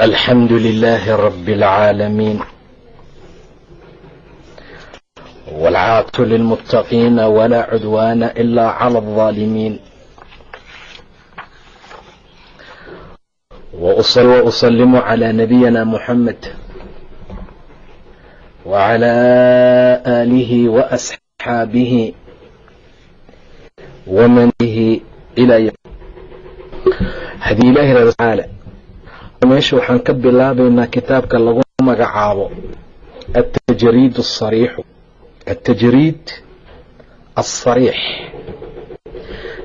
الحمد لله رب العالمين والعاقبة للمتقين ولا عدوان إلا على الظالمين وأصل وأسلم على نبينا محمد وعلى آله وأصحابه ومن به إلى يوم hadii ilaahi raba tacaala meesha waxaan ka bilaabaynaa kitaabka lagu magacaabo atajriid asariixu atajriid asariix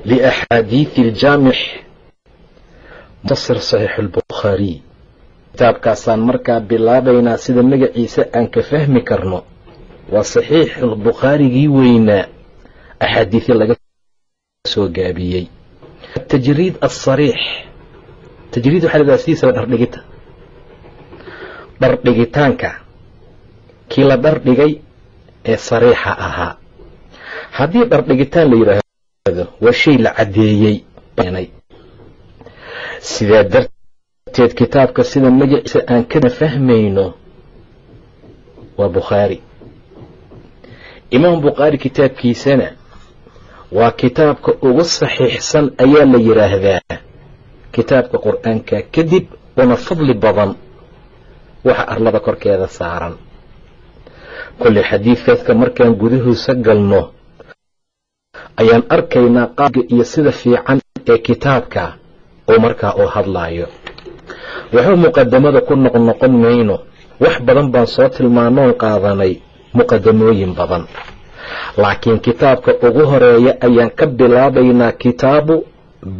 liaxaadiidi aljaamix mutasir saxiixu albukhaariy kitaabkaasaan markaa bilaabaynaa sida magaciisa aan ka fahmi karno. Waa saxiix bukhaarigii weynaa. Axaadiisi laga soo gaabiyey. Atajriid asariix tajriid waxaa ladaa sidiisaba dhardhigita. Dhardhigitaanka. Kii la dhardhigay ee sariixa ahaa. Haddii dhardhigitaan la yidhaahdo waa shay la caddeeyey. Sidaa darteed kitaabka sida magaciisa aan kana fahmayno waa bukhaari. Imaam bukhaari kitaabkiisana waa kitaabka ugu saxiixsan ayaa la yidhaahdaa kitaabka qur'aanka kadib una fadli badan waxa arlada korkeeda saaran. Kolley xadiidkaadka markaan gudahiisa galno ayaan arkaynaa qaabka iyo sida fiican ee kitaabka oo markaa uu hadlaayo. Waxba muqadamada ku noqnoqon mayno wax badan baan soo tilmaanoon qaadanay muqadamooyin badan. Laakiin kitaabka ugu horreeya ayaan ka bilaabaynaa kitaabu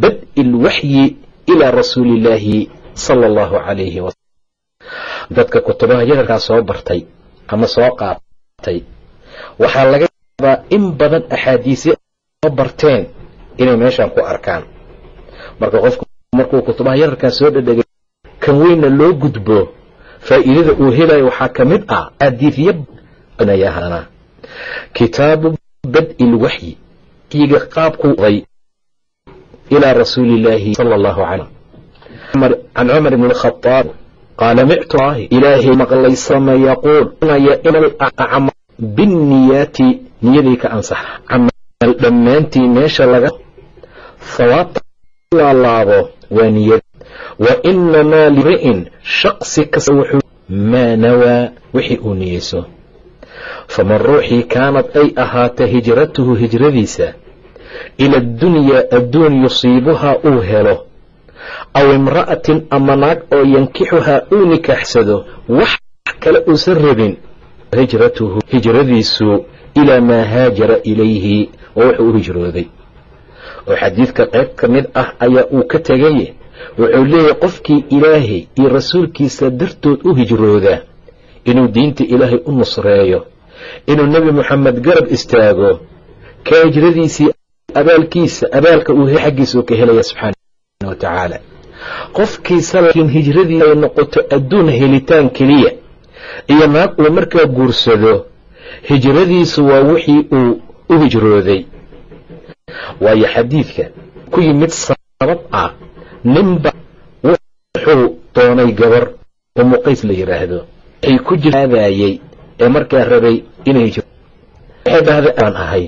bad-i lwaxyi ilaa rasuulillaahi sala allahu calayhi wasalam dadka kutubaha yararkaa soo bartay ama soo qaatay waxaa laga yaabaa in badan axaadiisya soo barteen inay meeshan ku arkaan. Marka qofku markuu kutubaha yararkaa soo dhadhegay kan weynna loo gudbo faa'iidada uu helayo waxaa ka mid ah axaadiisya ayahanaa kitaabu bad-i lwaxyi waxyiga ilaa rasuuli illaahi sala allahu calayh can cumar ibn alkhadaab qaala mictu ilaahay maqlay sama yaquul naya inal acma binniyaati niyaday ka ansaxa camal dhammaantii meesha laga hawaabta laalaabo waa niyad wa inamaa limri'in shaqsi kasta wuxuu maa nawaa wixii uu niyeyso faman ruuxii kaanad ay ahaata hijratuhu hijradiisa ila addunyaa adduun yusiibuhaa uu helo aw imra'atin ama naag oo yankixuhaa uu nikaaxsado wax kale uusan rabin hijratuhu hijradiisu ilaa maa haajara ilayhi oo wuxuu u hijrooday oo xadiidka qayb ka mid ah ayaa uu ka tegay wuxuu leeyahay qofkii ilaahay iyo rasuulkiisa dartood u hijrooda inuu diinta ilaahay u nusreeyo inuu nebi moxamed garab istaago ka hijradiisii abaalkiisa abaalka uu xaggiisa ka helaya subxaana wa tacaala. Qofkiisa laakiin hijradii ay noqoto adduun helitaan keliya iyo naag uu markaa guursado hijradiisu waa wixii uu u hijrooday. Waayo xadiidka ku yimid sabab ah ninba wuxuu doonay gabar umu qays la yidhaahdo waxay ku jiraadayey ee markaa rabay inay hijro waxay dhahda aan ahay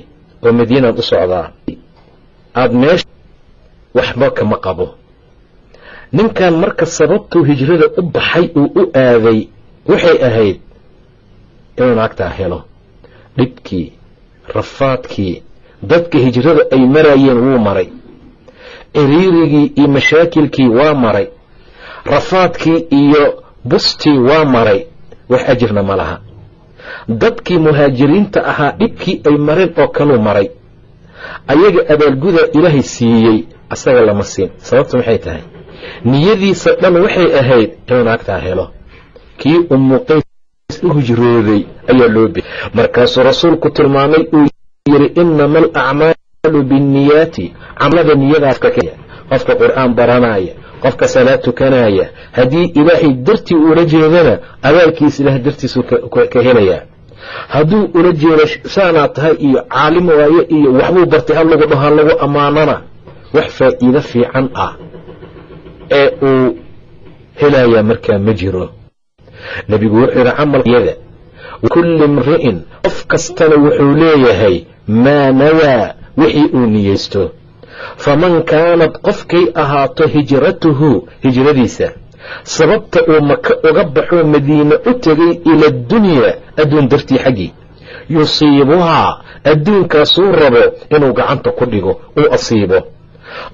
oo madiinaan u socdaa aada meesha waxba kama qabo. Ninkan marka sababtuu hijrada u baxay uu u aaday waxay ahayd inuu naagtaa helo. Dhibkii rafaadkii dadka hijrada ay marayeen wuu maray. Ciriirigii iyo mashaakilkii waa maray. Rafaadkii iyo bustii waa maray. Wax ajirna ma laha dadkii muhaajiriinta ahaa dhibkii ay mareen oo kaluu maray. Ayaga abaalgudaa ilaahay siiyey asaga lama siin. Sababtu maxay tahay? Niyadiisa dhan waxay ahayd inuu naagtaa helo. Kii umuqays u hijrooday ayaa loo bi markaasuu rasuulku tilmaamay uu yidhi inama alacmaalu binniyaati. Camalada niyadaas ka qofka qur'aan baranaya qofka salaad tukanaya haddii ilaahay dartii ula jeedana abaalkiisa ilaah dartiisu ka helayaa hadduu ula jeedo saanaad tahay iyo caalim waaye iyo waxbuu bartay ha lagu dhaho lagu ammaanana wax faa'iido fiican ah ee uu helayaa markaa ma jiro. Nebigu wuxuu yidhi camalyada kulli imri'in qof kastana wuxuu leeyahay maa nawaa wixii uu niyeysto faman kaanad qofkay ahaato hijratuhu hijradiisa sababta uu maka uga baxoo madiine u tegay ila adunyaa adduun dartii xaggii yusiibuhaa adduunkaasuu rabo inuu gacanta ku dhigo uu asiibo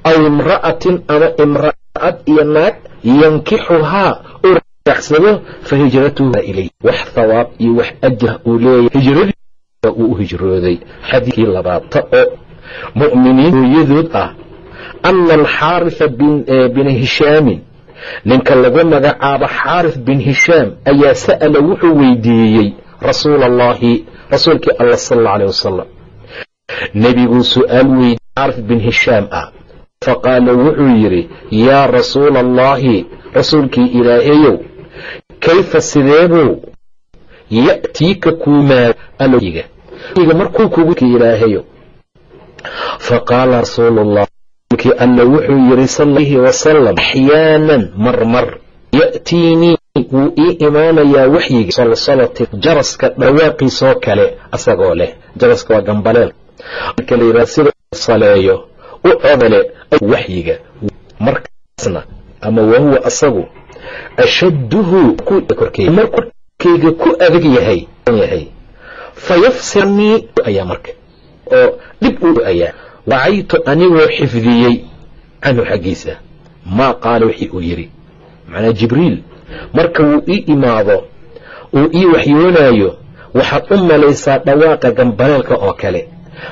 aw imra'atin ama imra'ad iyo naag yankixuhaa uu raacsado fa hijratuhu ilay wax thawaab iyo wax ajah uu leeyahay hijradiisa uu u hijrooday xadiikii labaata oo mu'miniin hooyadood ah ana alxaarisa bina hishaamin ninka lagu magacaabo xaaris bin hishaam ayaa sa'ala wuxuu weydiiyey rasuula allahi rasuulkii allah sal alla aleh wasalam su'aal weydiiyey xaaris bin hishaam ah faqaala wuxuu yidhi yaa rasuula allahi rasuulkii ilaahayow kayfa sideebuu ya'tiika kuumaadga markuu kugu ilaahayo faqaala rasuulu llah kii alla wuxuu yidhi sal alaihi wasalam axyaanan marmar ya'tiinii wuu ii imaanayaa waxyiga salsalati jaraska dhawaaqiisoo kale asagoo leh jaraska waa gambaleel marka la yidhaha sida saleeyo u codale waxyiga markaasna ama wahuwa asagu ashadduhu mar korkayga ku adag yahay yahay fayafsirnii ayaa marka oo dhib u ayaa wacaytu anigoo xifdiyey canhu xaggiisa. Maa qaala wixii uu yidhi macnaa jibriil marka wuu ii imaado uu ii waxyoonaayo waxaad u malaysaa dhawaaqa gambaleelka oo kale.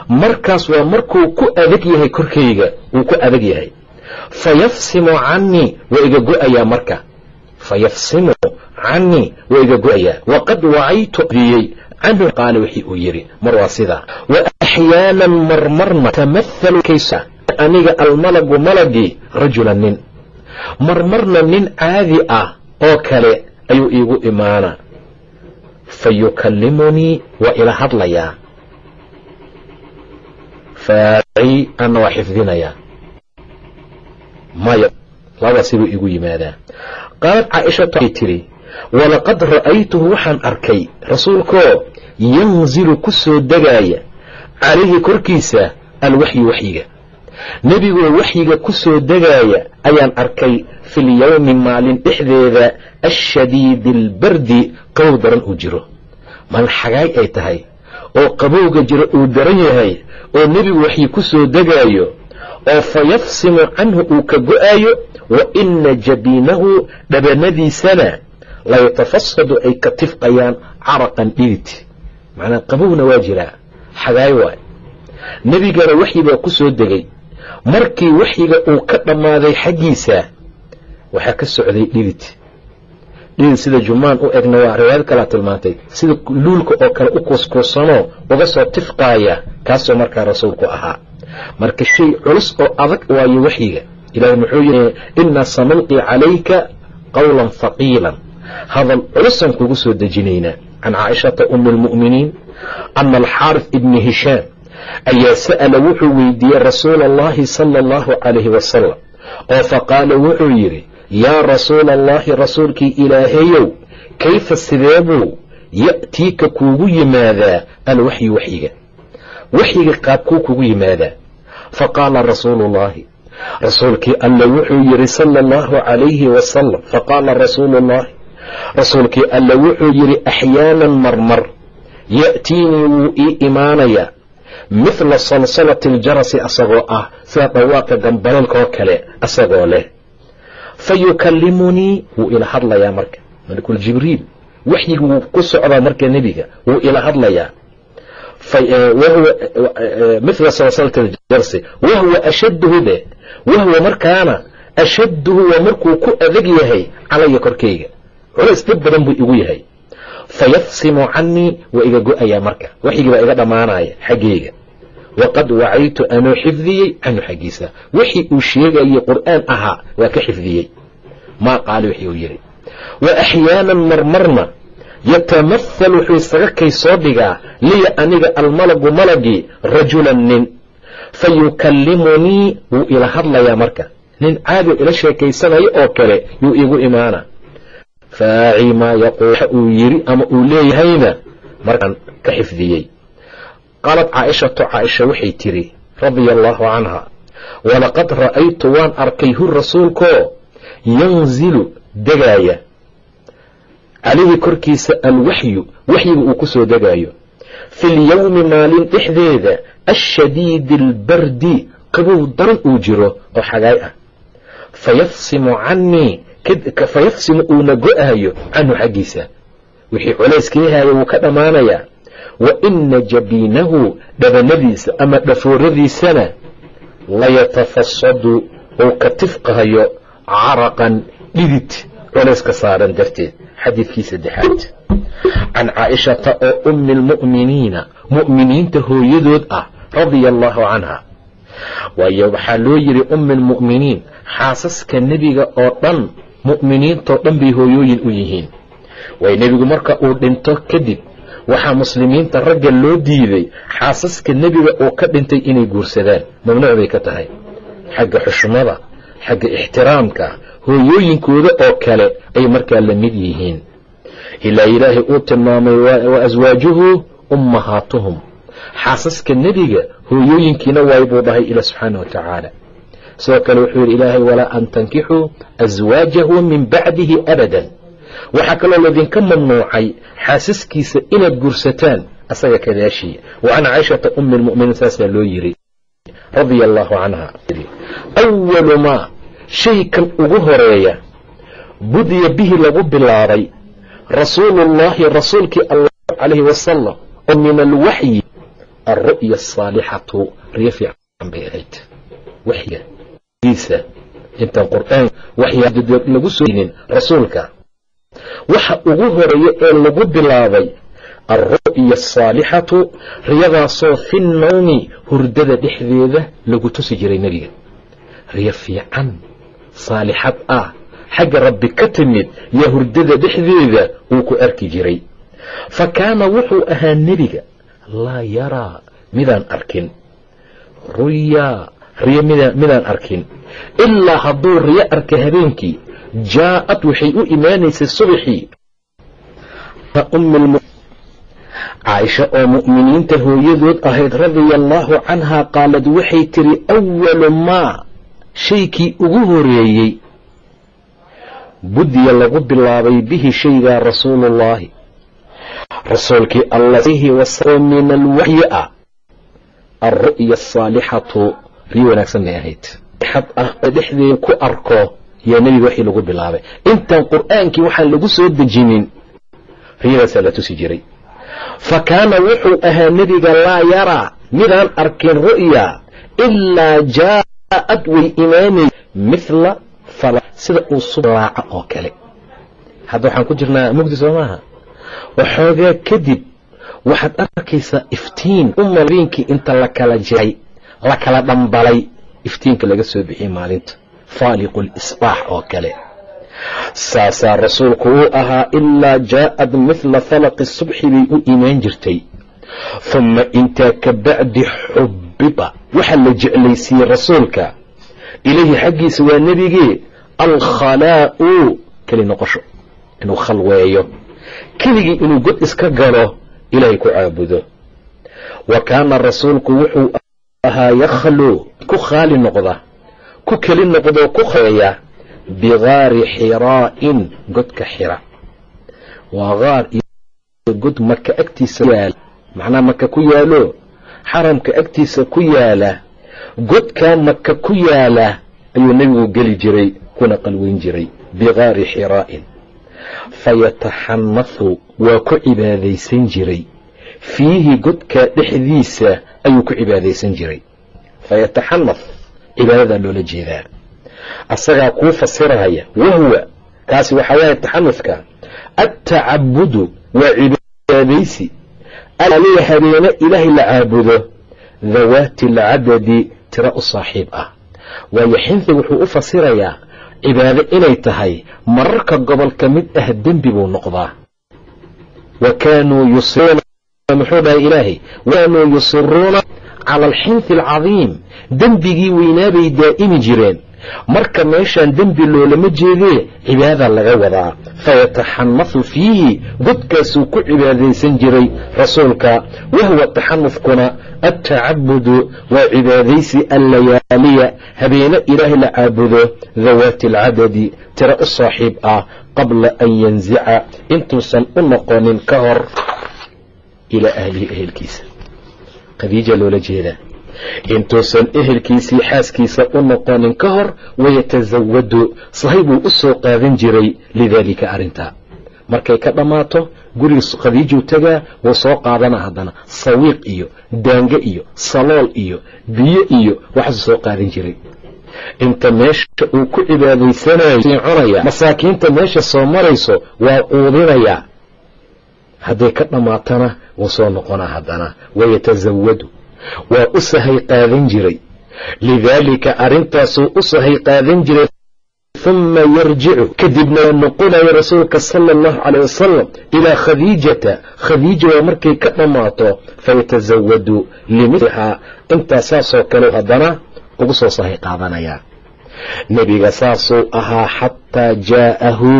Markaas waa markuu ku adag yahay korkayga wuu ku adag yahay. Fayafsimu canii waa iga go'ayaa marka. Fayafsimu canii waa iga go'ayaa. Waqad wacaytu diyey canhu qaala wixii uu yidhi mar waa sidaa wa axyaanan marmarna tamahalu kaysa aniga almalagu malagii rajulan nin. Marmarna nin caadi ah oo kale ayuu iigu imaanaa fa yukallimunii waa ila hadlayaa. Faaci ana waa xifdinayaa maya labada sibuu igu yimaadaa. Qaalad caaishatu tidhi walaqad ra'aytuhu waxaan arkay rasuulkoo yanzilu ku soo degaaya calayhi korkiisa alwaxyu waxyiga. Nebigoo waxyiga ku soo degaaya ayaan arkay filyowmi maalin dhexdeeda ashadiidi albardi qabow daran uu jiro. Maalin xagaay ay tahay oo qabowga jiro uu daran yahay oo nebigu waxyi ku soo degaayo oo fa yafsimu canhu uu ka go'aayo wa ina jabiinahu dhabanadiisana layatafasadu ay ka tifqayaan caraqan dhidid macnaa qabowna waa jiraa. Xagaay waay. Nebigana waxyi baa ku soo degay. Markii waxyiga uu ka dhammaaday xaggiisa waxaa ka socday dhidid. Dhidid sida jumaan u egna waa riwaayad kalaa tilmaantay. Sida luulka oo kale u kuuskuusanoo uga soo tifqaaya kaasoo markaa rasuulku ahaa. Marka shay culus oo adag waayo waxyiga ilahay muxuu yidhi innaa sanulqi calayka qawlan haqiilan hadal culusaan kugu soo dejinaynaa can caaishata umi almu'miniin ana alxaaris ibni hishaam ayaa sa'ala wuxuu weydiiyey rasuula allahi sala allahu calayhi wasalam oo faqaala wuxuu yidhi yaa rasuula allahi rasuulkii ilaahayow kayfa sideebuu ya'tiika kuugu yimaadaa alwaxyu waxyiga waxyiga qaabkuu kugu yimaadaa faqaala rasuulu ullaahi rasuulkii alla wuxuu yidhi sala allahu calayhi wasalam faqaala rasuulu ullaahi rasuulkii alla wuxuu yidhi axyaanan marmar ya'tiinii wuu ii imaanayaa mithla salsalati aljarasi asagoo ah sida dhawaaqa gambaleelkaoo kale asagoo leh. Fa yukallimunii wuu ila hadlayaa marka. Malakuljibriil waxyiga wuu ku socdaa marka nebiga wuu ila hadlayaa. Mila salsalati aljarsi wahuwa ashadduhu de wahuwa markaana ashadduhu waa markuu ku adag yahay calaya korkayga culays dhib badan buu igu yahay. Fayafsimu canii waa iga go'ayaa marka. Waxyigii baa iga dhammaanaya xaggeyga. Waqad wacaytu anoo xifdiyey canhu xaggiisa. Wixii uu sheegayay qur'aan ahaa waa ka xifdiyey. Maa qaali wixii uu yidhi. Wa axyaanan marmarna yatamathal wuxuu isaga kay soo dhigaa liya aniga almalagu malagii rajulan nin. Fa yukallimunii wuu ila hadlayaa marka. Nin caadi ila sheekaysanayo oo kale yuu igu imaana faaci maa yaquul waxa uu yidhi ama uu leeyahayna markaan ka xifdiyey. qaalad caaishatu caaisha waxay tidhi radia allaahu canha walaqad ra'aytu waan arkay hu rasuulkoo yanzilu degaaya calayhi korkiisa alwaxyu waxyiga uu ku soo degaayo fi lyowmi maalin dhexdeeda ashadiidi albardi qabow daran uu jiro oo xagaay ah fayafsimu canii fayafsimu uuna go'aayo canhu xaggiisa. Wixii culayskii wuu ka dhammaanayaa. Wa ina jabiinahu dhabanadiisa ama dhafooradiisana layatafasadu uu ka tifqahayo caraqan dhidid culayska saaran darteed. Xadiidkii saddexaad. Can caaishata oo ummi lmu'miniina mu'miniinta hooyadood ah radia allaahu canha. Waayo waxaa loo yidhi ummi lmu'miniin xaasaska nebiga oo dhan mu'miniintoo dhan bay hooyooyin u yihiin. Waayo nebigu marka uu dhinto kadib waxaa muslimiinta ragga loo diiday xaasaska nebiga uu ka dhintay inay guursadaan. Mamnuuc bay ka tahay. Xagga xushmada xagga ixtiraamka hooyooyinkooda oo kale ay markaa la mid yihiin. Ilaa ilaahay uu tilmaamay wa aswaajuhu ummahaatuhum xaasaska nebiga hooyooyinkiina waay buu dhahay ila subxaana wa tacaala sidoo kale wuxuu yidhi ilaahay walaa an tankixuu aswaajahu min bacdihi abadan. Waxaa kaloo laydinka mamnuucay xaasaskiisa inaad guursataan asaga kadaashii wa can caaishata ummi lmu'miniin saasaa loo yiri radia allaahu canha. Awalu maa shaykan ugu horreeya budiya bihi lagu bilaabay rasuuluullaahi rasuulkii allah calayhi wasalam oo min alwaxyi alru'ya asaalixatu riyo fiican bay ahayd. Giisa intaan qur'aan waxyaa lagu soonin rasuulka. Waxa ugu horreeya ee lagu bilaabay alru'ya asaalixatu riyadaasoo fi nnawmi hurdada dhexdeeda lagu tusi jiray nebiga. Riyo fiican saalixad ah xagga rabbi ka timid yaa hurdada dhexdeeda uu ku arki jiray. Fa kaana wuxuu ahaa nebiga laa yaraa midaan arkin. Ruyaa riyo midaan arkin. Ilaa hadduu riyo arka habeenkii jaa-ad waxay u imaanaysay subaxii. Caaisha oo mu'miniinta hooyadood ahayd radia allaahu canhaa qaalad waxay tiri awalu maa shaykii ugu horeeyey budiya lagu bilaabay bihi shaygaa rasuuluullaahi rasuulkii alla min alwaxyi ah alru'ya asaalixatu riyo wanaagsan bay ahayd. Xad ah dhexdeeda ku arko yaa nebiga waxii lagu bilaabay. Intaan qur'aankii waxaan lagu soo dejinin riyadaasaa la tusi jiray. Fa kaana wuxuu ahaa nebiga laa yaraa midaan arkin ru'ya ilaa jaa-ad way imaanay mithla sida uu sublaaca oo kale. Hadda waxaan ku jirnaa mugdi soo waxoogaa kadib waxaad arkaysaa iftiin uma habeenkii inta lakala jiray la kala dhambalay iftiinka laga soo bixiyey maalinta. Faaliqu lisbaax oo kale. Saasaa rasuulku uu ahaa ilaa jaa-ad mithla falaqi subxi bay u imaan jirtay. Humma intaa ka bacdi xubbiba. Waxaa la jeclaysiiyey rasuulka. Ilayhi xaggiisa waa nebigee. Alkhalaa'u. Keli noqosho. Inuu khalweeyo. Keligii inuu god iska galo ilaahay ku caabudo. Wa kaana rasuulku wuxuu ahaa yakhluu ku khaali noqda ku keli noqdoo ku khaeya bigaari xiraa'in godka xira. Waa gaar god maka agtiisa yaalla macnaa maka ku yaalo xaramka agtiisa ku yaalla godkaa maka ku yaalla ayuu nebigu geli jiray kuna qalweyn jiray bigaari xiraa'in. Fayataxanahu waa ku cibaadaysan jiray fiihi godkaa dhexdiisa ayuu ku cibaadaysan jiray. Fayataxanath cibaadadaa loola jeedaa. Asagaa kuu fasiraya wahuwa kaasi waxaa waaye taxanufka attacabudu waa cibaadaysi. Aliya habeene ilaahay la caabudo dawaati alcadadi tira u saaxiib ah. Waayo xinfi wuxuu u fasirayaa cibaado inay tahay mararka gobol ka mid ah dembi buu noqdaa. Wa kaanuu yusiruuna muxuu dhahay ilaahay wakaanuu yusiruuna cala alxinfi alcadiim. Dembigii weynaabay daa'imi jireen. Marka meeshaan dembi loolama jeedee cibaada laga wadaa. Fayataxanafu fiihi godkaasuu ku cibaadaysan jiray rasuulka. Wahuwa taxanufkuna attacabudu waa cibaadaysi allayaaliya habeene ilaahay la caabudo dawaati alcadadi tira u saaxiib ah qabla an yanzica intuusan u noqonin ka hor ilaa ahlihi ehelkiisa. Khadiija loola jeedaa intuusan ehelkiisii xaaskiisa u noqonin ka hor wayatasawadu sahay buu u soo qaadan jiray lidaalika arrintaa. Markay ka dhammaato guriga khadiijuu tagaa wuu soo qaadana haddana. Sawiiq iyo daange iyo salool iyo biyo iyo waxaasuu soo qaadan jiray. Inta meesha uu ku cibaadaysanayo cunaya masaakiinta meesha soo marayso waa quudinayaa hadday ka dhammaatana wuu soo noqonaa haddana. Wayatasawadu waa u sahay qaadan jiray. Lidaalika arrintaasuu u sahay qaadan jiray. Huma yarjicu. Kadibna waa noqonaya rasuulka sala allahu caleyh wasalam ilaa khadiijata. Khadiija waa markay ka dhammaato fayatasawadu limilihaa intaa saasoo kale haddana ugu soo sahay qaadanayaa nebiga saasuu ahaa xataa jaa'ahu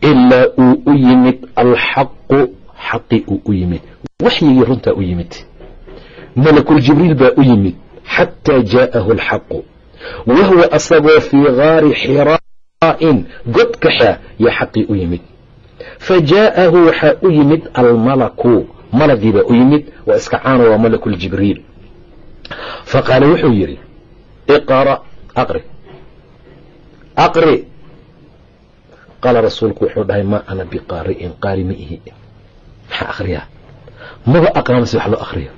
ilaa uu u yimid alxaqu xaqi uu u yimid. Waxyigii runtaa u yimid. Malakuljibriil baa u yimid xataa jaa'ahu alxaqu. Wahuwa asagoo fii gaari xiraa'in godka xa yaa xaqii u yimid. Fa jaa'ahu waxaa u yimid almalaku malagii baa u yimid waa iska caano waa malakuljibriil fa qaala wuxuu yidhi iqra aqri. Aqri qaala rasuulku wuxuu dhahay maa ana biqaari'in qaari ma ihi maxaa akhriyaa maba aqraamasi wax loo akhriyo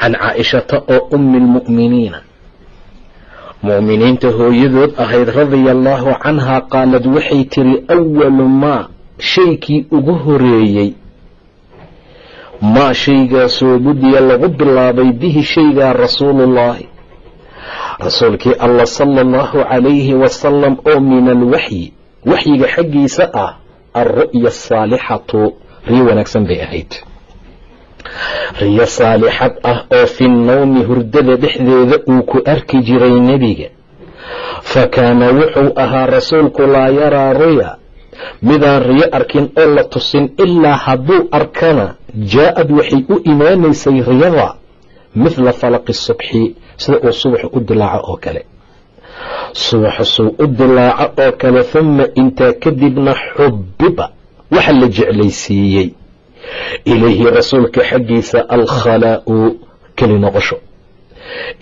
can caaishata oo ummi lmu'miniina mu'miniinta hooyadood ahayd radia allaahu canhaa qaalad waxay tiri awalu maa shaykii ugu horeeyey maa shaygaasoo budiya lagu bilaabay bihi shaygaa rasuuluullaahi rasuulkii allah sala allahu calayhi wasalam oo min alwaxyi waxyiga xaggiisa ah alru'ya asaalixatu riyo wanaagsan bay ahayd. Riyo saalixad ah oo fi nnawmi hurdada dhexdeeda uu ku arki jiray nebiga. Fa kaana wuxuu ahaa rasuulku laa yaraa ruya midaan riyo arkin oo la tusin ilaa hadduu arkana jaa'ad waxay u imaanaysay riyada mithla falaqi subxi sida uu subaxu u dilaaco oo kale. Subaxu suu u dilaaco oo kale humma intaa kadibna xubbiba waxa la jeclaysiiyey. Ilayhi rasuulka xaggiisa alkhalaa'u keli noqosho.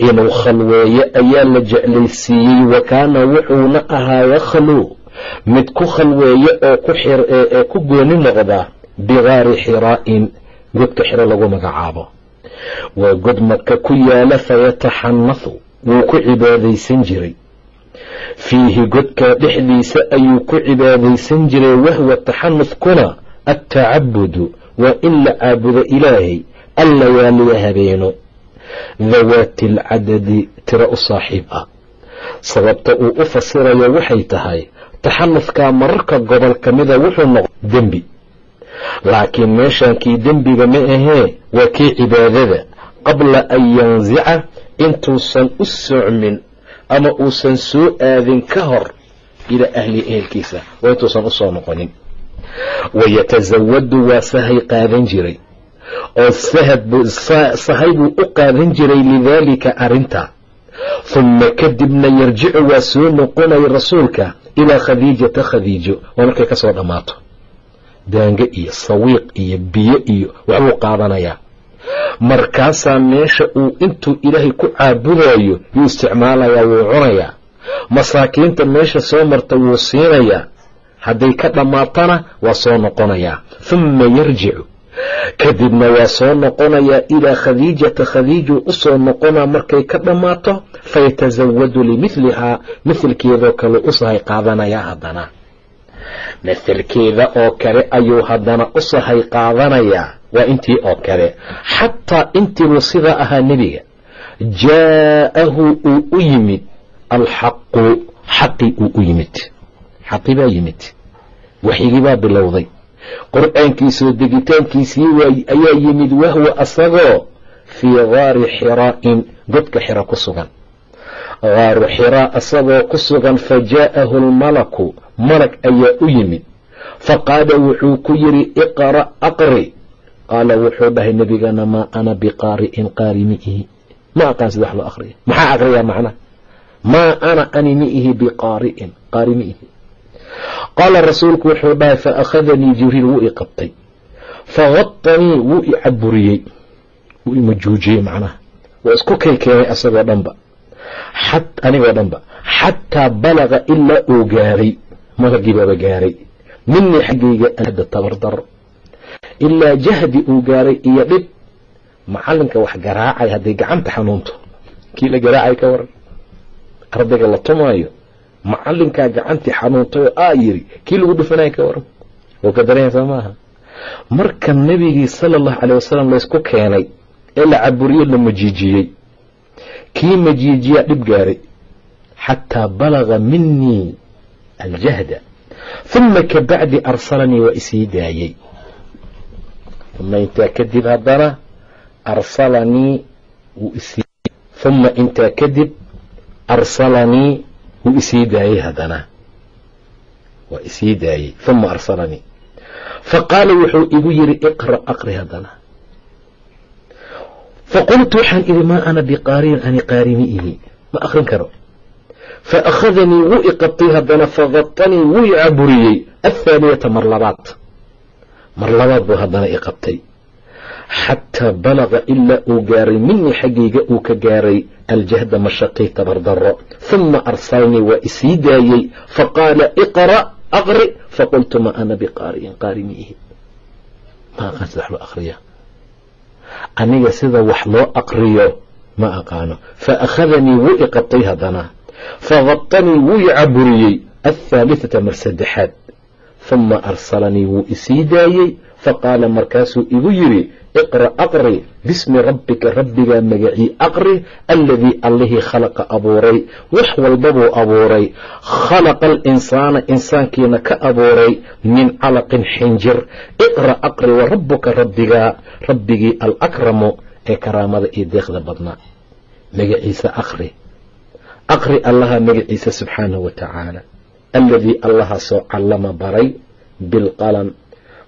Inuu khalweeyo ayaa la jeclaysiiyey wa kaana wuxuuna ahaa yakhluu mid ku khalweeyo oo ee ku gooni noqda bigaari xiraa'in godka xiro lagu magacaabo waa god maka ku yaalla fayataxanahu wuu ku cibaadaysan jiray. Fiihi godkaa dhexdiisa ayuu ku cibaadaysan jiray wahwa taxanufkuna attacabudu waa in la caabudo ilaahay allayaaliya habeeno. Dawaati alcadadi tiro u saaxiib ah. Sababta uu u fasirayo waxay tahay taxanufkaa mararka gobol ka mida wuxuu noqo dembi. Laakiin meeshaankii dembiga ma ahee waa kii cibaadada qabla an yanzica intuusan u socmin ama uusan soo aadin ka hor ilaa ahli ehelkiisa waa intuusan u soo noqonin. Wayatasawadu waa sahay qaadan jiray. Oo sahay buu u qaadan jiray lidaalika arrinta. Humma kadibna yarjicu waa soo noqonaya rasuulka ilaa khadiijata khadiijo waa markay ka soo dhammaato daange iyo sawiiq iyo biyo iyo waxbuu qaadanayaa markaasaa meesha uu intuu ilaahay ku caabudayo yuu isticmaalayaa wuu cunayaa masaakiinta meesha soo marta wuu siinayaa hadday ka dhammaatana waa soo noqonayaa humma yarjicu. Kadibna waa soo noqonayaa ilaa khadiijata. Khadiijuu u soo noqonaa markay ka dhammaato fayatasawadu limithlihaa mithilkeedoo kale u sahay qaadanayaa haddana mithilkeeda oo kale ayuu haddana u sahay qaadanayaa waa intii oo kale. Xataa intiibuu sidaa ahaa nebiga. Jaa'ahu uu u yimid alxaqu xaqi uu u yimid. Xaqi baa yimid. Waxyigii baa bilowday. Qur'aankiisoo degitaankiisii ayaa yimid wahwa asagoo fii gaari xiraa'in godka xira ku sugan. Gaaru xiraa asagoo ku sugan fa jaa'ahu almalaku malag ayaa u yimid faqaala wuxuu ku yidhi iqra' aqri. Qaala wuxuu dhahay nebigana maa ana biqaari'in qaari ma aqaan sida wax loo aqriya maxaa aqriyaa macna? Maa ana ani miihi biqaari'in qaari qaala rasuulku wuxuu dhahay fa akhadanii jibriil wuu i qabtay. Fagatanii wuu i caburiyey wuu i majuujiyey macnaha. Waa isku kay keenay asagoo dhanba. Anigoo dhanba. Xataa balaga ilaa uu gaaray malagii baaba gaaray. Minii xaggayga hadda tabardaro ilaa jahdi uu gaaray iyo dhib. Macalinka wax garaacay hadday gacanta xanuunto. Kii la garaacay ka waran? Ardayga la tumaayo. Macalinkaa gacantii xanuuntay oo aa yiri kii lagu dhufanaya ka waran? Wuu ka dareenysaa maaha. Marka nebigii sala allahu caley wasalam laysku keenay ee la caburiyo la majiijiyey kii majiijiyaa dhib gaaray. Xataa balaga minii aljahda uma ka bacdi arsalanii waa isii daayey uma intaa kadib haddana arsalanii wuu isii uma intaa kadib arsalanii wuu isii daayey haddana waa isii daayey uma arsalanii faqaala wuxuu igu yidhi iqra' aqri haddana faqultu waxaan idhi maa ana biqaariin ani qaarimi ihi ma akrin karo faakhadanii wuu i qabtay haddana fagatanii wuu i caburiyey athaaniyata mar labaad mar labaad buu haddana i qabtay xataa balaga ilaa uu gaaray minii xaggayga uu ka gaaray aljahda mashaqii tabardaro huma arsalnii waa isii daayey faqaala iqra' aqri faqultu ma ana biqaari'in qaarimi ihi ma aqaan sida wax loo aqriya aniga sida wax loo aqriyo ma aqaano faakhadanii wuu i qabtay fagatanii wuu i caburiyey athaalithata mar saddexaad huma arsalanii wuu isii daayey faqaala markaasuu igu yidhi iqra' aqri bismi rabbika rabbigaa magacii aqri aladii allihii khalaqa abuuray wax walbabuu abuuray khalaqa alinsaana insaankiina ka abuuray min calaqin xinjir iqra' aqri wa rabbuka rabbigaa rabbigii alakramu ee karaamada iyo deeqda badnaa magaciisa aqri aqri allaha magaciisa subxaanahu wa tacaala aladii allahaasoo callama baray bilqalam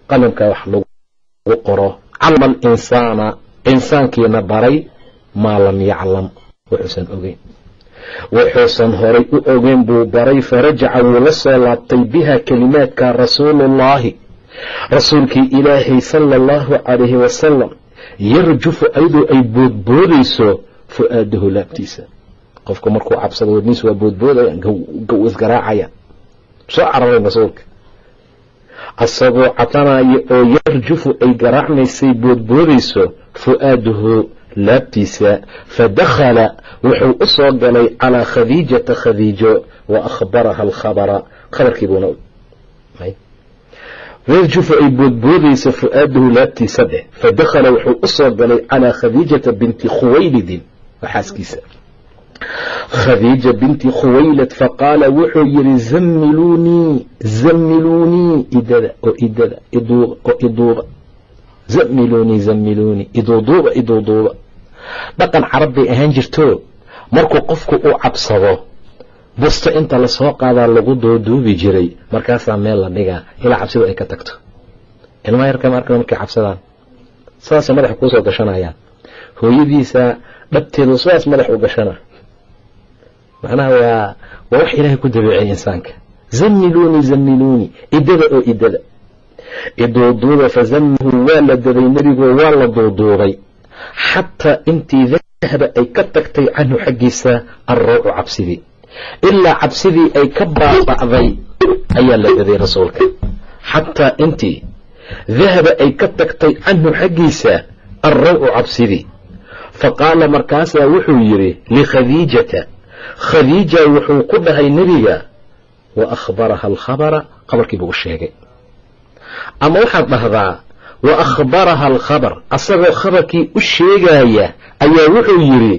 qalamkaa wax lagu qoro calama alinsaana insaankiina baray maa lam yaclam wuxuusan ogeyn. Wuxuusan horay u ogeyn buu baray farajaca wuu la soo laabtay biha kelimaadka rasuuluullaahi rasuulkii ilaahay sala allahu calayhi wasalam yarjufu ayadoo ay boodboodayso fu-aadahu laabtiisa qofka markuu cabsado wadniis waa boodboodaya gaw isgaraacaya soo cararay rasuulka. Asagoo catanaya oo yarjufu ay garaacmaysay boodboodayso fu-aaduhu laabtiisa fadakhala wuxuu u soo galay calaa khadiijata khadiijo wa akhbaraha alkhabara. Khabarkii buuna yarjufu ay boodboodayso fu-aaduhu laabtiisa dheh fadakhala wuxuu u galay calaa khadiijata binti khuwaylidin waa khadiija binti khuwaylad faqaala wuxuu yidhi zammiluunii zammiluunii idada oo idada iduuba oo iduuba zammiluunii zammiluunii iduuduuba iduuduuba dhaqan carab bay ahaan jirto. Markuu qofku uu cabsado busto inta la soo qaadaa lagu dooduubi jiray markaasaa meel la dhigaa. Ilaa cabsidu ay ka tagto. Ilmaa yarka ma arkan markay cabsadaan. Sidaasay madaxa kuusoo gashanayaan hooyadiisa dhabteedu sidaas madax u gashana macnaha waa waa wax ilaahay ku dabeecay insaanka. Zammiluunii zammiluunii idada oo idada. Iduuduuba fazamahu waa la daday nebigoo waa la duuduubay xataa intii dahaba ay ka tagtay canhu xaggiisa alrawcu cabsidii. Ilaa cabsidii ay ka baaba'day ayaa la daday rasuulka. Xataa intii dahaba ay ka tagtay canhu xaggiisa alrawcu cabsidii. Fa qaala markaasaa wuxuu yidhi likhadiijata khadiija wuxuu ku dhahay nebiga wa akhbaraha alkhabara khabarkii buu u sheegay. Ama waxaad dhahdaa wa akhbaraha alkhabar asagoo khabarkii u sheegaya ayaa wuxuu yidhi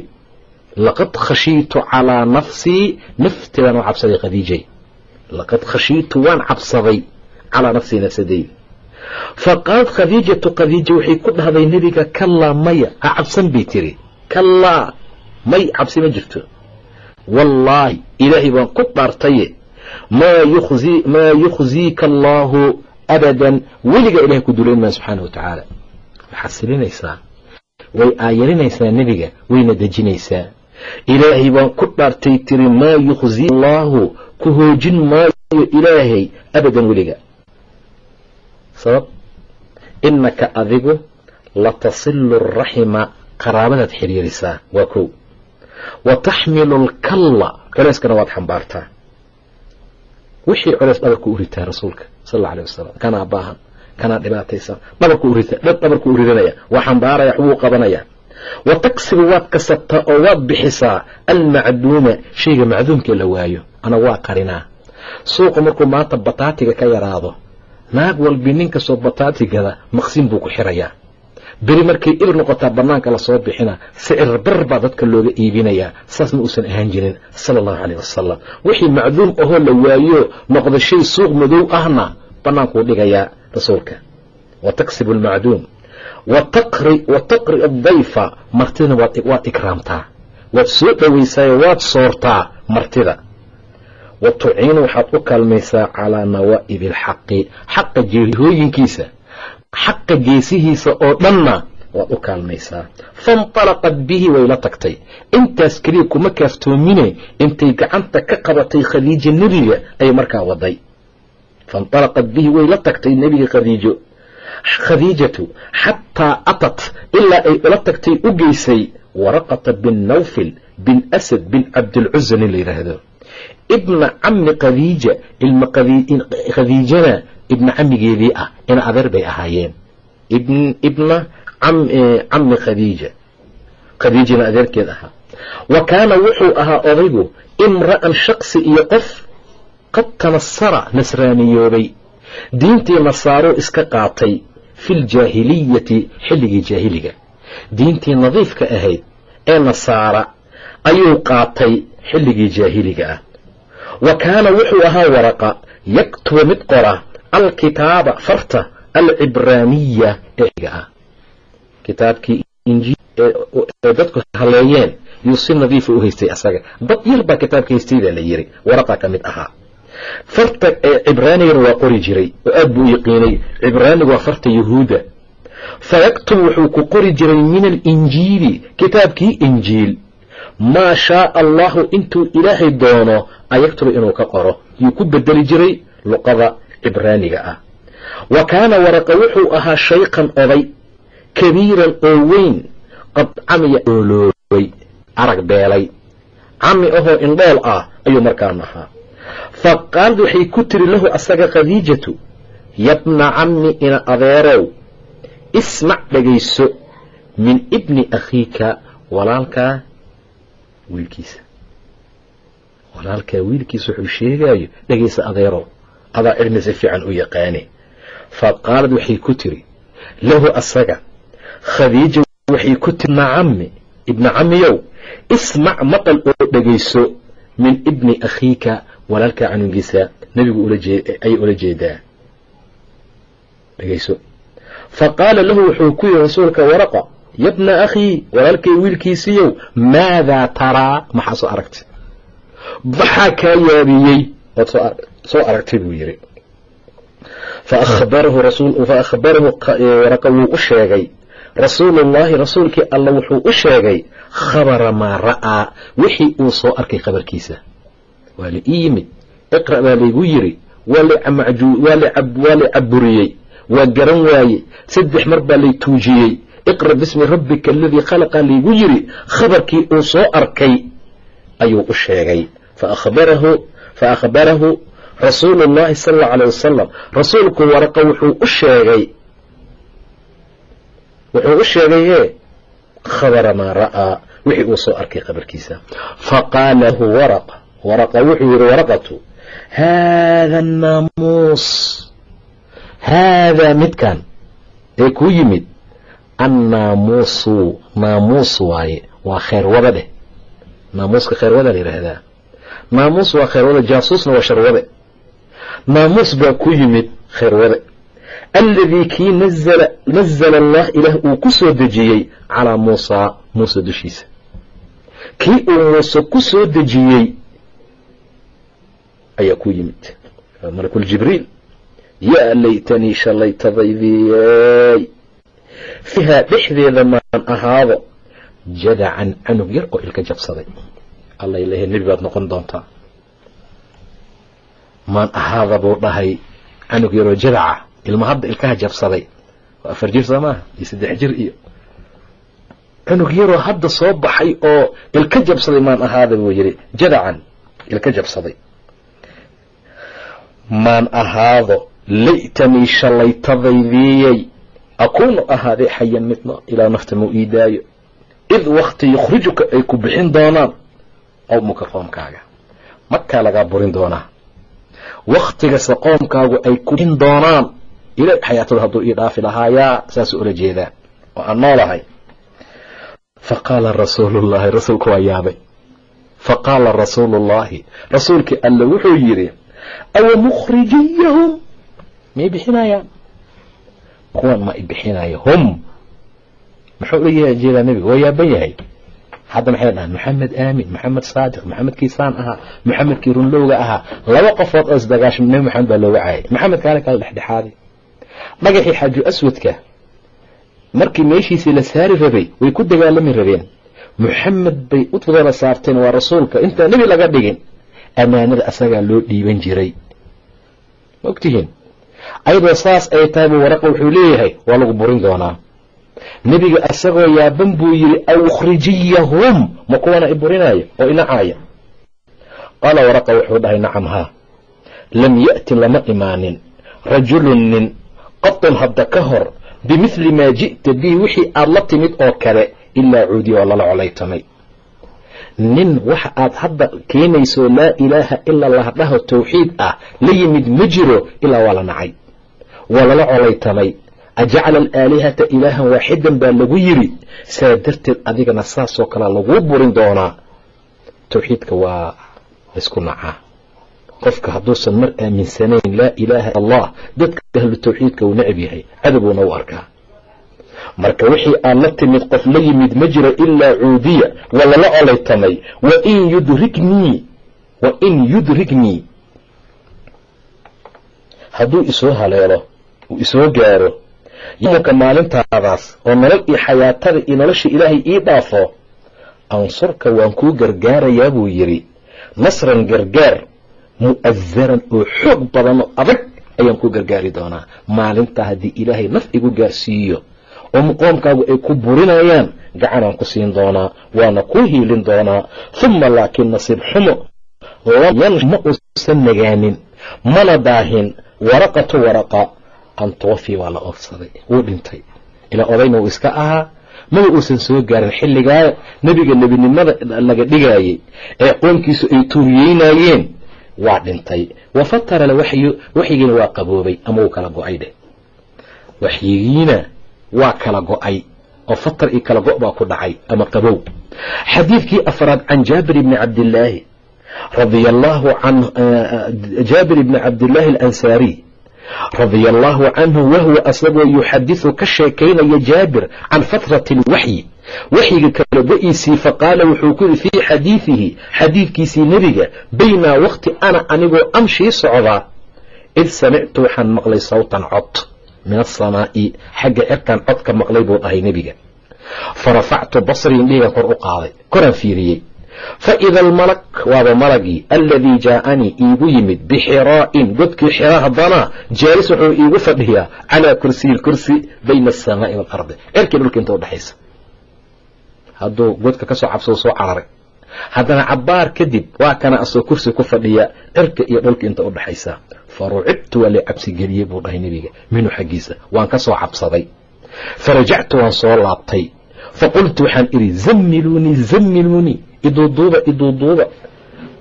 laqad khashiitu calaa nafsii nafteedaan u cabsaday khadiijay. Laqad khashiitu waan cabsaday calaa nafsii nafsadeyda faqaalad khadiijatu khadiija waxay ku dhahday nebiga kallaa maya ha cabsan bay tiri kallaa may cabsi ma jirto wallaahi ilaahay baan ku dhaartaye maa yukhziika allaahu abadan. Weliga ilahay ku dulayn maa subxaana wa tacaala. Waxaad silinaysaa way aayarinaysaa nebiga wayna dejinaysaa. Ilaahay baan ku dhaartay tiri maa yukhzii allaahu ku hoojin maayo ilaahay abadan weliga. Sabab innaka adigu latasilu araxima qaraabadaad xiriirisaa waa kow wa taxmilu alkalla culeyskana waad xambaartaa. Wixii culeys dhabarku u ritaa rasuulka sal alla alay wasalam kanaa baahan kanaa dhibaataysan. Dhabarku u ridanaya waa xambaaraya waxbuu qabanaya. Wa taksibu waad kasabtaa oo waad bixisaa almacduuma. Shayga macduumkee la waayo. Ana waa qarinaa suuqa markuu maanta bataatiga ka yaraado naag walbi nin kastoo bataatigada maqsin buu ku xirayaa beri markay ir noqotaa bannaanka la soo bixina sicir bar baa dadka looga iibinayaa saas ma uusan ahaan jirin sala allahu caleyh wasalam wixii macduum ahoo la waayo noqda shay suuq madow ahna bannaankuu dhigayaa rasuulka. Wa taksibu almacduum wa taqri adayfa martidana waad ikraamtaa. Waad soo dhowaysaayo waad soortaa martida. Wa tuciinu waxaad u kaalmaysaa calaa nawaa'ibi alxaqi xaqa jeehooyinkiisa xaqa geesihiisa oo dhanna waad u kaalmaysaa. Fainطalaqat bihi way la tagtay. Intaas keliya kuma kaaftoomine intay gacanta ka qabatay khadiijo nebiga ayay markaa waday. Fainطalaqat bihi way la tagtay nebiga khadiijo. Khadiijatu xataa atat ilaa ay ula tagtay u geysay waraqata bin nawfil bin asad bin cabdilcuza nin la yidhaahdo ibna cami khadiija ilma khadiijana ibna camigeedii ah ina adeer bay ahaayeen. Ibna cami khadiija khadiijana adeerkeed ahaa wa kaana wuxuu ahaa odaygu imra'an shaksi iyo qof qad tanasara nasraaniyoobay diintii nasaaruu iska qaatay fi ljaahiliyati xilligii jaahiliga. Diintii nadiifka ahayd ee nasaara ayuu qaatay xilligii jaahiliga ah wa kaana wuxuu ahaa waraqa yaktubu mid qora alkitaaba farta alcibraaniya ee ah. Kitaabkii injiil ee dadku haleeyeen yuu si nadiifa u haystay asaga. Dad yar baa kitaabka haystay baa la yiri waraqa ka mid ahaa. Farta ee cibraanigana waa qori jiray oo aad buu u yaqiinay cibraanigu waa farta yahuuda fayaktub wuxuu ku qori jiray min alinjiili kitaabkii injiil maa shaaa allahu intuu ilaahay doono ayaktuba inuu ka qoro. Yuu ku bedeli jiray luqada cibraaniga ah. Wa kaana waraqa wuxuu ahaa shaykan oday kabiiran oo weyn qad camiya ooloobay arag beelay cami ahoo indhool ah ayuu markaan ahaa fa qaalad waxay ku tiri lahu asaga khadiijatu yabna cammi ina adeerow ismac dhegayso min ibni akhiika walaalkaa wiilkiisa. Walaalkaa wiilkiisa wuxuu sheegaayo dhegaysa adeerow adaa cilmi si fiican u yaqaane. Fa qaalad waxay ku tiri lahu asaga khadiija waxay ku tiri ibna cammi ibna cammiyow ismac maqal oo dhegayso min ibni akhiika. Walaalkaa canugiisa nebigu ayay ula jeedaa. Dhegayso fa qaala lahu wuxuu ku yihi rasuulka waraqa yabna akhii walaalkay wiilkiisiiyow maadaa taraa maxaa soo aragtay maxaa kaa yaabiyey ood soo aragtay buu yidhi fa akhbarahu waraqa wuu u sheegay rasuulullaahi rasuulkii alla wuxuu u sheegay khabara maa ra'aa wixii uu soo arkay khabarkiisa waa la ii yimid iqra' baa laygu yiri waa la caburiyey waa garan waaye saddex mar baa lay tuujiyey iqra' bismi rabbika aladii khalaqa laygu yiri khabarkii uu soo arkay ayuu u sheegay. Fa akhbarahu rasuulu llaahi sal alla alay wasalam rasuulku waraqa wuxuu u sheegay. Wuxuu u sheegay hee khabara maa ra'aa wixii uu soo arkay qabarkiisa faqaala lahu waraqa. Waraqa wuxuu yihi waraqatu haada annaamuus haadaa midkan. Ee kuu yimid annaamuusu naamuus waaye waa kheyrwada dheh naamuuska kheyrwada la yidhaahdaa naamuus waa kheyrwada jaasuusna waa sharwade naamuus baa ku yimid kheyrwade alladii kii nazala allah ilaah uu ku soo dejiyey calaa muusaa muuse dushiisa kii uu muuse ku soo dejiyey ayaa ku yimid malakuljibriil yaa laytanii shalaytadaydiyey fiihaa dhexdeeda maan ahaado jadacan canug yar oo ilka jabsaday. Alla ilahay nebi baad noqon doontaa. Maan ahaada buu dhahay canug yaroo jadaca ilma hadda ilkaha jabsaday. Waa afar jir soo maaha iyo saddex jir iyo. Cunug yaroo hadda soo baxay oo ilka jabsaday maan ahaada buu yidhi jadacan ilka jabsaday. Maan ahaado laytanii shalaytadaydiiyey akuunu ahaaday xayan midno ilaa nafta mau ii daayo id wakti yukhrijuka ay ku bixin doonaan qowmuka qoomkaaga markaa lagaa burin doonaa waktigase qoomkaagu ay ku bixin doonaan ila xayaatada hadduu ii dhaafi lahaayaa saasuu ula jeedaa oo aan noolahay fa qaala rasuulullaahi rasuulku waa yaabay fa qaala rasuulullaahi rasuulkii alle wuxuu kuwan ma i bixinayo hum. Muxuu ula jeedaa nebiga? Waa yaaban yahay. Hadda maxay dhahaan maxamed aamin maxamed saadiq maxamed kiisaan ahaa maxamedkii runlowga ahaa. Laba qofood oo isdagaashan nebi maxamed baa looga caayay. Maxamed kaale kala dhexdhexaaday dhagaxii xaaju aswadka markii meeshiisii la saari rabay way ku dagaalami rabeen. Muxamed bay u wada saarteen waa rasuulka intaan nebi laga dhigin amaanada asagaa loo dhiiban jiray. Ma ogtihiin ayadoo saas ay tahay buu waraqa wuxuu leeyahay waa lagu burin doonaa. Nebiga asagoo yaaban buu yidhi awkhrijiyahum. Ma kuwana i burinaya oo inacaaya qaala waraqa wuxuu dhahay nacam haa lam ya'ti lama imaanin. Rajulun nin qadun hadda ka hor bimithli maa ji'ta bihi wixii aad la timid oo kale ilaa cuudiya oo lala colaytamay nin waxa aad hadda keenayso laa ilaaha ila allah dhaho tawxiid ah la yimid ma jiro ilaa waa la nacay waa lala colaytamay. Ajacala alaalihata ilaahan waaxidan baa lagu yiri saa darteed adigana saasoo kale laguu burin doonaa. Tawxiidka waa laysku nacaa qofka hadduusan mar aaminsanayn laa ilaaha illa allah dadka ahlu tawxiidka uu necab yahay cadowbuuna u arkaa marka wixii aad la timid qof la yimid ma jiro ilaa cuudiya waa lala colaytamay wain yudriknii wa in yudriknii. Hadduu isoo haleelo uu isoo gaaro ymuka maalintaadaas oo nolol iyo xayaatada iyo nolosha ilaahay ii dhaafo ansurka waan kuu gargaarayaa buu yidhi nasran gargaar mu'azaran oo xoog badan oo adag ayaan kuu gargaari doonaa. Maalintaa haddii ilaahay naf igu gaarsiiyo oo muqoomkaagu ay ku burinayaan gacanaan ku siin doonaa waana kuu hiilin doonaa. Huma laakiin nasiib xumo ma uusan nagaanin mana daahin waraqatu waraqa an tuwafi waa la oofsaday wuu dhintay. Ilaa odayna uu iska ahaa maba uusan soo gaarin xilligaa nebiga nebinimada laga dhigaayay ee qoomkiisu ay tuuriyeynayeen waa dhintay. Wa fatara la waxyu waxyigiina waa qaboobay ama wuu kala go'ay waxyigiina waa kala go'ay oo fatar iyo kala go' baa ku dhacay ama qabow. Xadiidkii afraad can jaabir ibni cabdillaahi radia allaahu can jaabir ibni cabdillaahi alansaariy radia allaahu canhu wahuwa asagoo yuxadisu ka sheekaynaya jaabir can fatrati alwaxyi waxyiga kala go-iisii faqaala wuxuu ku yidhi fii xadiidihi xadiidkiisii nebiga baynaa waqti ana anigoo amshii socdaa id samictu waxaan maqlay sawtan cod min asamaa'i xagga cirkan cod ka maqlay buu dhahay nebiga. Fa rafactu basrii indhihigan kor u qaaday. Koraan fiiriyey. Fa almalak waaba malagii aladii jaaanii iigu yimid bixiraa'in. Godkii xira haddana jaalis wuxuu iigu fadhiyaa calaa kursiyi lkursi bayna asamaa'i waalardi cirkii dhulka inta udhexaysa hadduu godka ka soo cabsado soo cararay. Haddana cabbaar kadib waa kana asoo kursi ku fadhiya cirka iyo dhulka inta udhexaysa fa rucibtu waa la cabsigeliyey buu dhahay nebiga minhu xaggiisa waan ka soo cabsaday. Farajactu waan soo laabtay. Faqultu waxaan idhi zammiluunii zammiluunii iduuduuba iduuduuba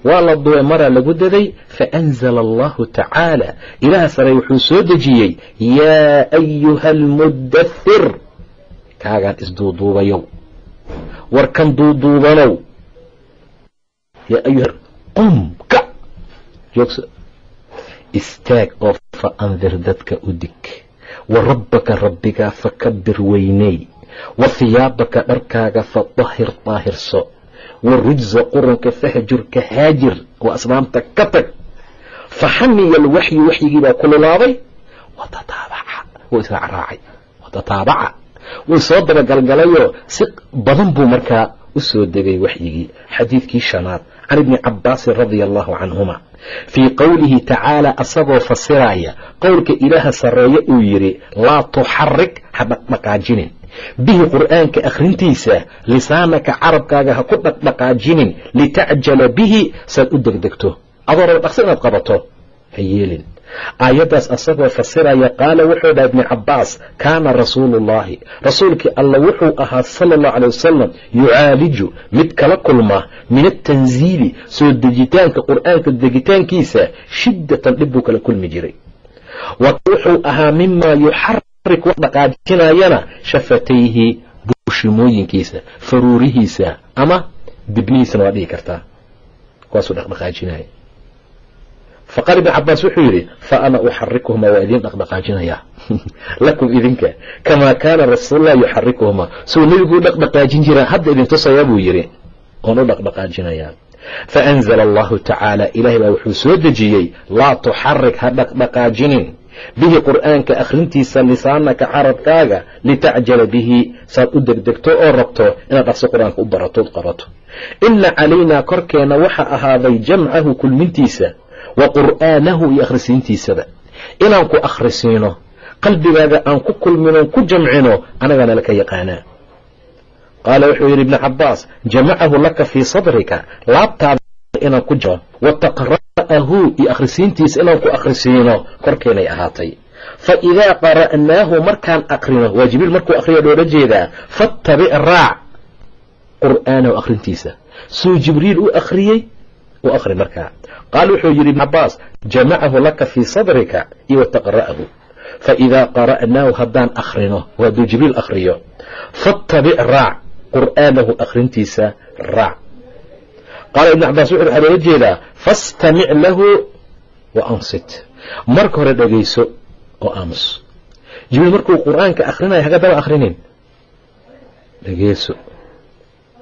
waa la duway maraa lagu daday? Faanzala allahu tacaala. Ilaah saray wuxuu soo dejiyey yaa ayuha almudathir kaagaan isduuduubayow warkan duuduubanow yaa ayuha qum kac joogso istaag oo fa andir dadka u dig. Wa rabbaka rabbigaa fakabir weyney. Wa hiyaabaka dharkaaga fadahir daahirso wa rijsa qurunka fahjurka haajir. Waa asnaamta ka tag. Fa xamiya alwaxyu waxyigii baa kululaaday watataabaca wuu watataabaca way soo dabagalgalayoo si badan buu markaa u soo degay waxyigii. Xadiidkii shanaad. Can ibni cabaasin radia allahu canhuma fii qowlihi tacaala asagoo fasiraya qowlka ilaaha sarreeye uu yidhi laa tuxarik ha dhaqdhaqaajinin bihi qur'aanka akhrintiisa lisaanaka carabkaaga ha ku dhaqdhaqaajinin litacjala bihi saad u degdegto. Adoo raba dhaqsi inaad qabato ha yeelin aayaddaas asagoo fasiraya qaala wuxuu dhaha ibni cabbaas kaana rasuuluullaahi rasuulkii alla wuxuu ahaa sala allahu calay wasalam yucaaliju mid kala kulma min atanziili soo dejitaanka qur'aanka degitaankiisa shiddatan dhib buu kala kulmi jiray. Wuxuu ahaa mimaa yuxarik wax dhaqaajinayana shafatayhi buushimooyinkiisa faruurihiisa ama dibnihiisana waa dhihi kartaa. Kuwaasuu dhaqdhaqaajinaya faqaal ibn cabaas wuxuu yidhi fa ana uxarikuhumaa waa idiin dhaqdhaqaajinayaa lakum idinka kamaa kaana rasuululah yuxarikuhumaa suu nebiguu dhaqdhaqaajin jiraa hadda idin tusayaa buu yidhi oon u dhaqdhaqaajinayaa faanzala allahu tacaala ilaahay baa wuxuu soo dejiyey laa tuxarik ha dhaqdhaqaajinin. Bihi qur'aanka akhrintiisa lisaanaka carabkaaga litacjala bihi. Saad u degdegto oo rabto inaad dhaqso qur'aanka u baratood qabato ina calaynaa korkeena waxa ahaaday jamcahu kulmintiisa wa qur'aanahu iyo akhrisiintiisaba inaan ku akhrisiino qalbigaaga aan ku kulmino ku jamcino anagaana laka yaqaanaa. Qaala wuxuu yidhi ibnu cabaas jamacahu laka fii sadrika laabtaada inaan ku jiro wa taqra'ahu iyo akhrisiintiisa inaan ku akhrisiino korkeenay ahaatay. Fa idaa qara'naahu markaan akrino waa jibriil markuu akhriyo dhoola jeedaa fattabic raac. Qur'aanahu akhrintiisa. Suu jibriil u akhriyey u akhri markaa qaal wuxuu yidhi ibn cabaas jamacahu laka fii sadrika iyo wa taqra'ahu fa idaa qara'naahu haddaan akhrino waa hadduu jibriil akhriyo fattabic raac qur'aanahu akhrintiisa raac qaala ibn cabaas wuxu waxaa loola jeedaa fastamic lahu wa ansit marka hore dhegayso oo aamus jibriil markuu qur'aanka akhrinayo haga akhrinin dhegeyso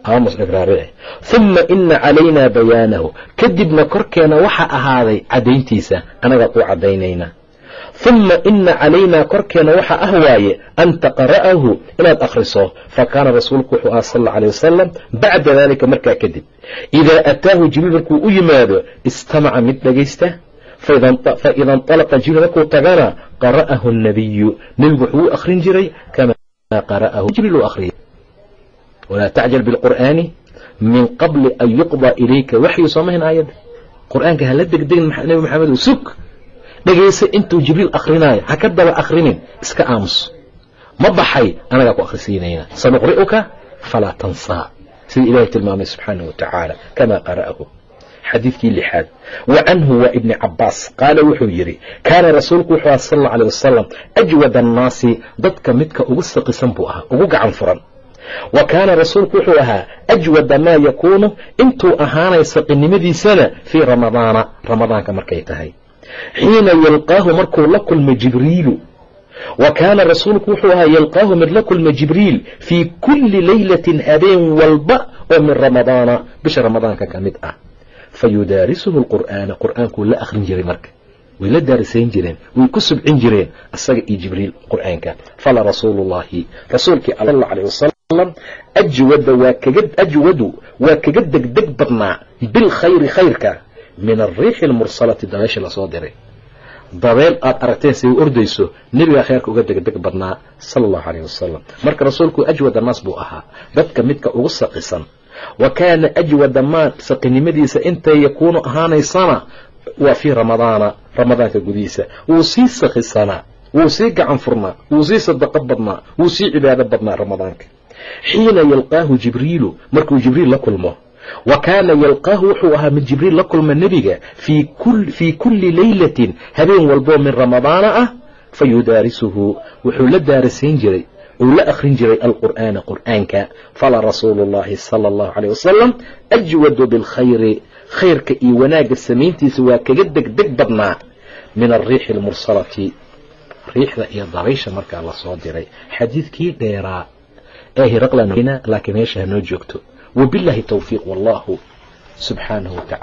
aamus igraarici uma ina calaynaa bayaanahu. Kadibna korkeena waxa ahaaday caddayntiisa. Anagaa kuu caddaynaynaa. Uma ina calaynaa korkeena waxa ah waaye an taqra'ahu inaad akhriso. Fakaana rasuulku wuxuu aha sal alay wasalam bacda daalika markaa kadib. Idaa ataahu jibriil markuu u yimaado istamaca mid dhegaysta faida inطalaqa jibriil markuu tagana qara'ahu nabiyu nebigu wuxuu u akhrin jiray kamaa qara'ahu. Jibriil u akhriyay walaa tacjal biاlqur'aani min qabli an yuqضى ilayka waxyu soomahayn aayadda qur'aanka hala degdegin nebi maxamed sug dhegaysa intuu jibriil akrinaayo ha ka daba akrinin iska aamus ma baxay anagaa ku akhrisiinayna sanuqri'uka falaa tansaa sida ilahay tilmaamay subxaanaه wa tacaala kamaa qara'ahu xadiidkii lixaad wa canhu waa ibni cabaas qaala wuxuu yidhi kaana rasuulku wuxuu aha sal اla alيه wasalam ajwad annaasi dadka midka ugu saqisan buu ahaa ugu gacan furan wa kaana rasuulku wuxuu ahaa ajwada maa yakuunu intuu ahaanay saqinimadiisana fii ramadaana ramadaanka markay tahay. Xiina yalqaahu markuu la kulma jibriilu. Wa kaana rasuulku wuxuu ahaa yalqaahu mid la kulma jibriil fii kulli leylatin habeen walba oo min ramadaana bisha ramadaanka ka mid ah. Fa yudaarisuhu lqur'aana qur'aankuu la akhrin jiray marka. Way la daarisayn jireen way ku subcin jireen asaga iyo jibriil qur'aanka. Fala rasuulu llahi rasuulkii al aleh wasalam ajwada waa kaga ajwadu waa kaga degdeg badnaa bilkhayri khayrka min alriixi almursalati dabeesha la soo diray. Dabeel aad aragteen say u ordayso nebigaa kheyrka uga degdeg badnaa sala allahu caleyh wasalam marka rasuulku ajwad annaas buu ahaa dadka midka ugu saqisan. Wa kaana ajwada maa saqinimadiisa intay yakuunu ahaanaysana waa fii ramadaana ramadaanka gudihiisa. Wuu sii sakisanaa wuu sii gacan furnaa wuu sii sadaqo badnaa wuu sii cibaado badnaa ramadaanka xiina yalqaahu jibriilu markuu jibriil la kulmo. Wa kaana yalqaahu wuxuu ahaa mid jibriil la kulma nebiga fii kulli leylatin habeen walboo min ramadaana ah fa yudaarisuhu wuxuu la daarasayn jiray uu la akhrin jiray alqur'aana qur'aanka. Fala rasuulu llahi sala allahu caleyh wasalam ajwadu bilkhayri khayrka iyo wanaagga samayntiisa waa kaga degdeg badnaa min alriixi almursalati riixda iyo dabaysha markaa la soo diray. Xadiidkii dheeraa ee hiraqlan laakiin meesha hanoo joogto wabillahi towfiiq wallahu subxaanahu watacala